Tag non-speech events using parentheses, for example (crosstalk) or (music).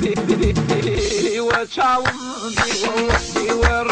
(laughs) وشاوم بيور